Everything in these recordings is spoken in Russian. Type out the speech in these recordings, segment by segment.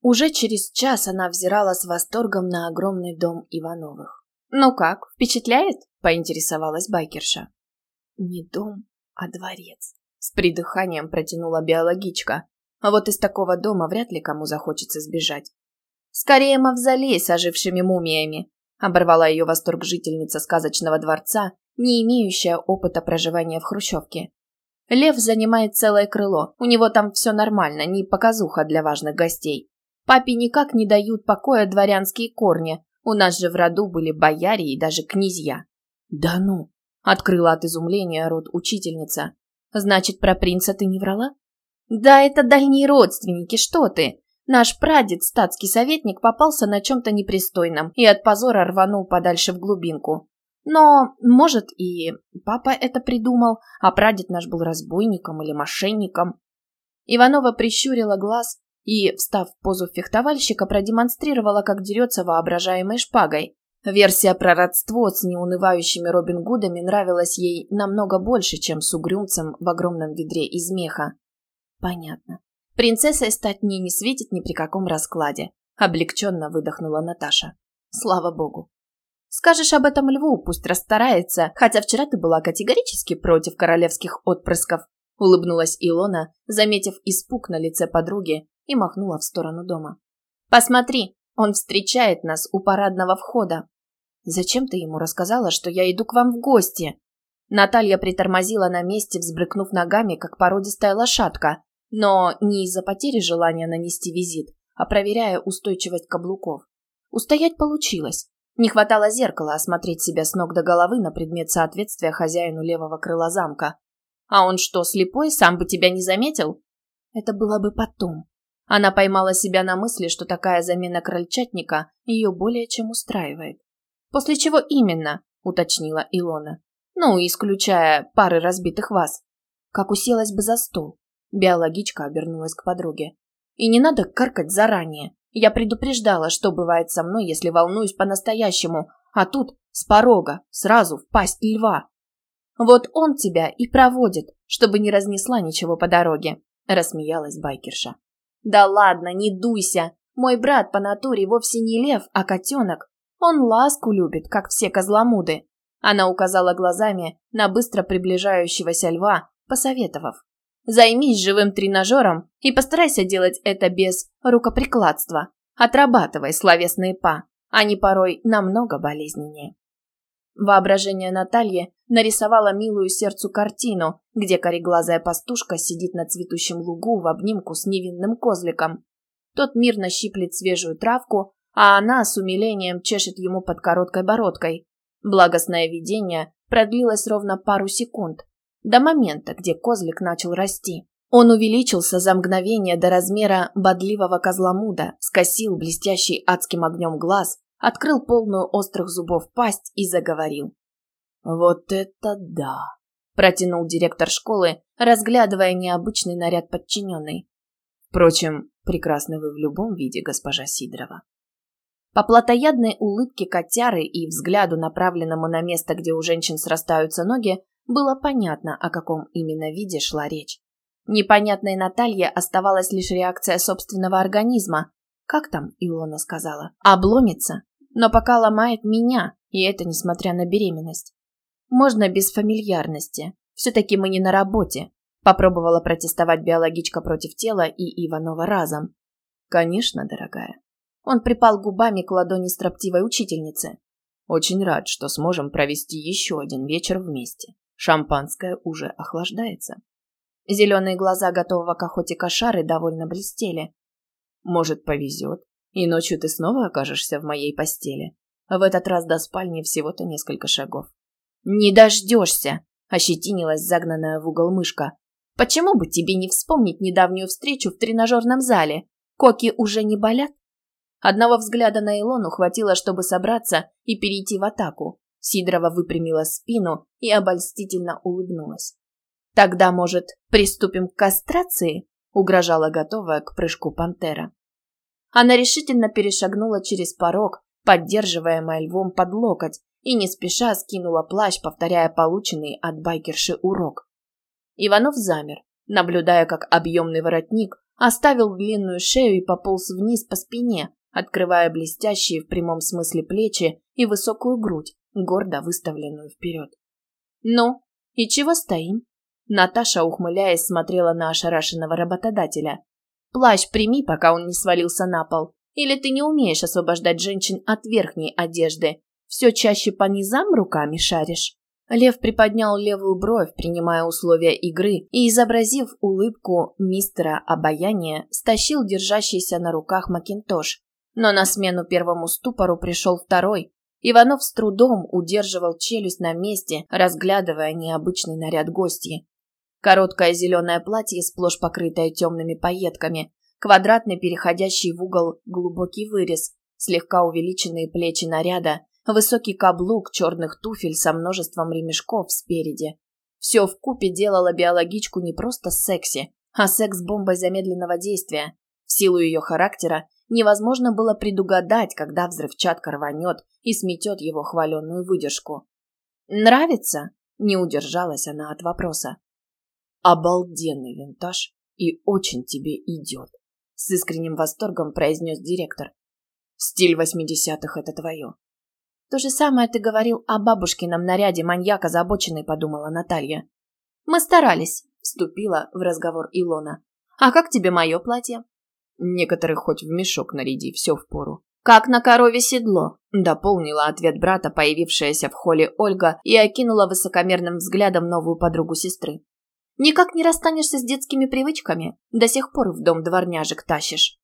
Уже через час она взирала с восторгом на огромный дом Ивановых. «Ну как, впечатляет?» – поинтересовалась байкерша. «Не дом, а дворец», – с придыханием протянула биологичка. А вот из такого дома вряд ли кому захочется сбежать. «Скорее мавзолей с ожившими мумиями», – оборвала ее восторг жительница сказочного дворца, не имеющая опыта проживания в хрущевке. Лев занимает целое крыло, у него там все нормально, не показуха для важных гостей. Папе никак не дают покоя дворянские корни, у нас же в роду были бояре и даже князья. Да ну, открыла от изумления рот учительница. Значит, про принца ты не врала? Да это дальние родственники, что ты? Наш прадед, статский советник, попался на чем-то непристойном и от позора рванул подальше в глубинку. Но, может, и папа это придумал, а прадед наш был разбойником или мошенником. Иванова прищурила глаз и, встав в позу фехтовальщика, продемонстрировала, как дерется воображаемой шпагой. Версия про родство с неунывающими Робин Гудами нравилась ей намного больше, чем с угрюмцем в огромном ведре из меха. Понятно. Принцессой стать мне не светит ни при каком раскладе, облегченно выдохнула Наташа. Слава богу. Скажешь об этом льву, пусть расстарается, хотя вчера ты была категорически против королевских отпрысков, улыбнулась Илона, заметив испуг на лице подруги и махнула в сторону дома. Посмотри, он встречает нас у парадного входа. Зачем ты ему рассказала, что я иду к вам в гости? Наталья притормозила на месте, взбрыкнув ногами, как породистая лошадка, но не из-за потери желания нанести визит, а проверяя устойчивость каблуков. Устоять получилось. Не хватало зеркала осмотреть себя с ног до головы на предмет соответствия хозяину левого крыла замка. А он что, слепой, сам бы тебя не заметил? Это было бы потом. Она поймала себя на мысли, что такая замена крольчатника ее более чем устраивает. «После чего именно?» – уточнила Илона. «Ну, исключая пары разбитых ваз. Как уселась бы за стол». Биологичка обернулась к подруге. «И не надо каркать заранее. Я предупреждала, что бывает со мной, если волнуюсь по-настоящему, а тут с порога, сразу в пасть льва. Вот он тебя и проводит, чтобы не разнесла ничего по дороге, рассмеялась байкерша. Да ладно, не дуйся. Мой брат по натуре вовсе не лев, а котенок. Он ласку любит, как все козломуды. Она указала глазами на быстро приближающегося льва, посоветовав. Займись живым тренажером и постарайся делать это без рукоприкладства. Отрабатывай словесные па. Они порой намного болезненнее. Воображение Натальи нарисовало милую сердцу картину, где кореглазая пастушка сидит на цветущем лугу в обнимку с невинным козликом. Тот мирно щиплет свежую травку, а она с умилением чешет ему под короткой бородкой. Благостное видение продлилось ровно пару секунд, до момента, где козлик начал расти. Он увеличился за мгновение до размера бодливого козломуда, скосил блестящий адским огнем глаз, открыл полную острых зубов пасть и заговорил. «Вот это да!» – протянул директор школы, разглядывая необычный наряд подчиненной. «Впрочем, прекрасны вы в любом виде, госпожа Сидорова». По плотоядной улыбке котяры и взгляду, направленному на место, где у женщин срастаются ноги, было понятно, о каком именно виде шла речь. Непонятной Наталье оставалась лишь реакция собственного организма. Как там Илона сказала? Обломится. Но пока ломает меня, и это несмотря на беременность. Можно без фамильярности. Все-таки мы не на работе. Попробовала протестовать биологичка против тела и Иванова разом. Конечно, дорогая. Он припал губами к ладони строптивой учительницы. Очень рад, что сможем провести еще один вечер вместе. Шампанское уже охлаждается. Зеленые глаза готового к охоте кошары довольно блестели. Может, повезет, и ночью ты снова окажешься в моей постели. В этот раз до спальни всего-то несколько шагов. «Не дождешься!» – ощетинилась загнанная в угол мышка. «Почему бы тебе не вспомнить недавнюю встречу в тренажерном зале? Коки уже не болят?» Одного взгляда на Илону хватило, чтобы собраться и перейти в атаку. Сидорова выпрямила спину и обольстительно улыбнулась. «Тогда, может, приступим к кастрации?» – угрожала готовая к прыжку пантера. Она решительно перешагнула через порог, поддерживаемая львом под локоть, и не спеша скинула плащ, повторяя полученный от байкерши урок. Иванов замер, наблюдая, как объемный воротник оставил длинную шею и пополз вниз по спине, открывая блестящие в прямом смысле плечи и высокую грудь, гордо выставленную вперед. «Ну, и чего стоим?» Наташа, ухмыляясь, смотрела на ошарашенного работодателя. «Плащ прими, пока он не свалился на пол. Или ты не умеешь освобождать женщин от верхней одежды? Все чаще по низам руками шаришь?» Лев приподнял левую бровь, принимая условия игры, и, изобразив улыбку мистера обаяния, стащил держащийся на руках макинтош. Но на смену первому ступору пришел второй. Иванов с трудом удерживал челюсть на месте, разглядывая необычный наряд гостьи. Короткое зеленое платье, сплошь покрытое темными пайетками, квадратный переходящий в угол глубокий вырез, слегка увеличенные плечи наряда, высокий каблук черных туфель со множеством ремешков спереди. Все в купе делало биологичку не просто секси, а секс-бомбой замедленного действия. В силу ее характера невозможно было предугадать, когда взрывчатка рванет и сметет его хваленную выдержку. «Нравится?» – не удержалась она от вопроса. Обалденный винтаж и очень тебе идет. С искренним восторгом произнес директор. Стиль восьмидесятых – это твое. То же самое ты говорил о бабушкином наряде маньяка озабоченный, подумала Наталья. Мы старались, вступила в разговор Илона. А как тебе мое платье? Некоторых хоть в мешок наряди, все в пору. «Как на корове седло», – дополнила ответ брата, появившаяся в холле Ольга, и окинула высокомерным взглядом новую подругу сестры. Никак не расстанешься с детскими привычками. До сих пор в дом дворняжек тащишь.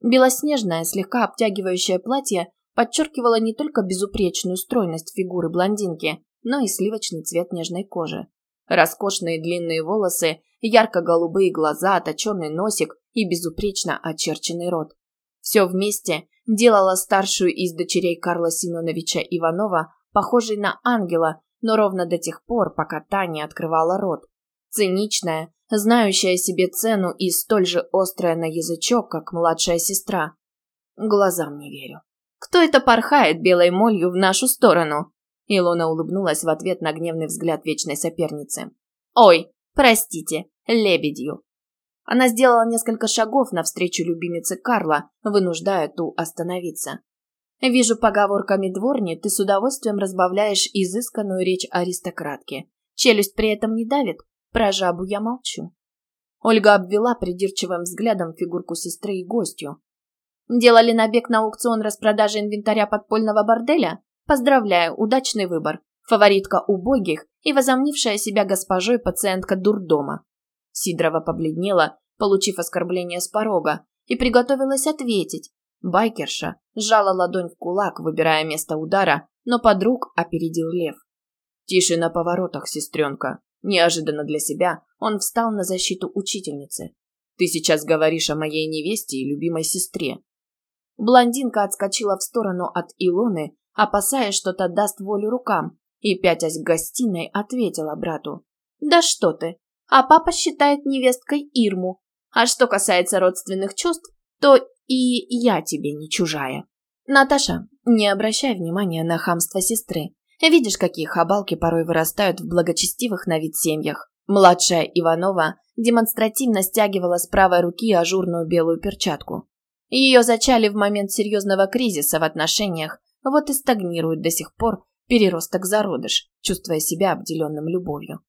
Белоснежное, слегка обтягивающее платье подчеркивало не только безупречную стройность фигуры блондинки, но и сливочный цвет нежной кожи. Роскошные длинные волосы, ярко-голубые глаза, точеный носик и безупречно очерченный рот. Все вместе делало старшую из дочерей Карла Семеновича Иванова похожей на ангела, но ровно до тех пор, пока та не открывала рот, Циничная, знающая себе цену и столь же острая на язычок, как младшая сестра. Глазам не верю. Кто это порхает белой молью в нашу сторону? Илона улыбнулась в ответ на гневный взгляд вечной соперницы. Ой, простите, лебедью. Она сделала несколько шагов навстречу любимице Карла, вынуждая ту остановиться. Вижу, поговорками дворни ты с удовольствием разбавляешь изысканную речь аристократки. Челюсть при этом не давит, про жабу я молчу. Ольга обвела придирчивым взглядом фигурку сестры и гостью. Делали набег на аукцион распродажи инвентаря подпольного борделя? Поздравляю, удачный выбор. Фаворитка убогих и возомнившая себя госпожой пациентка дурдома. Сидорова побледнела, получив оскорбление с порога, и приготовилась ответить. Байкерша сжала ладонь в кулак, выбирая место удара, но подруг опередил лев. «Тише на поворотах, сестренка. Неожиданно для себя он встал на защиту учительницы. «Ты сейчас говоришь о моей невесте и любимой сестре». Блондинка отскочила в сторону от Илоны, опасаясь, что та даст волю рукам, и, пятясь к гостиной, ответила брату. «Да что ты! А папа считает невесткой Ирму. А что касается родственных чувств, то и я тебе не чужая». «Наташа, не обращай внимания на хамство сестры. Видишь, какие хабалки порой вырастают в благочестивых на вид семьях. Младшая Иванова демонстративно стягивала с правой руки ажурную белую перчатку. Ее зачали в момент серьезного кризиса в отношениях, вот и стагнирует до сих пор переросток-зародыш, чувствуя себя обделенным любовью.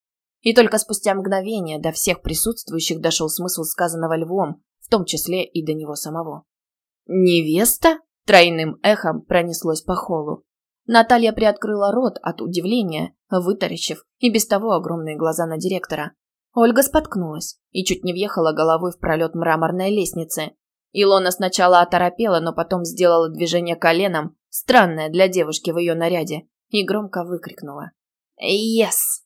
И только спустя мгновение до всех присутствующих дошел смысл сказанного львом, в том числе и до него самого. «Невеста?» – тройным эхом пронеслось по холу. Наталья приоткрыла рот от удивления, вытаращив и без того огромные глаза на директора. Ольга споткнулась и чуть не въехала головой в пролет мраморной лестницы. Илона сначала оторопела, но потом сделала движение коленом, странное для девушки в ее наряде, и громко выкрикнула. «Yes!»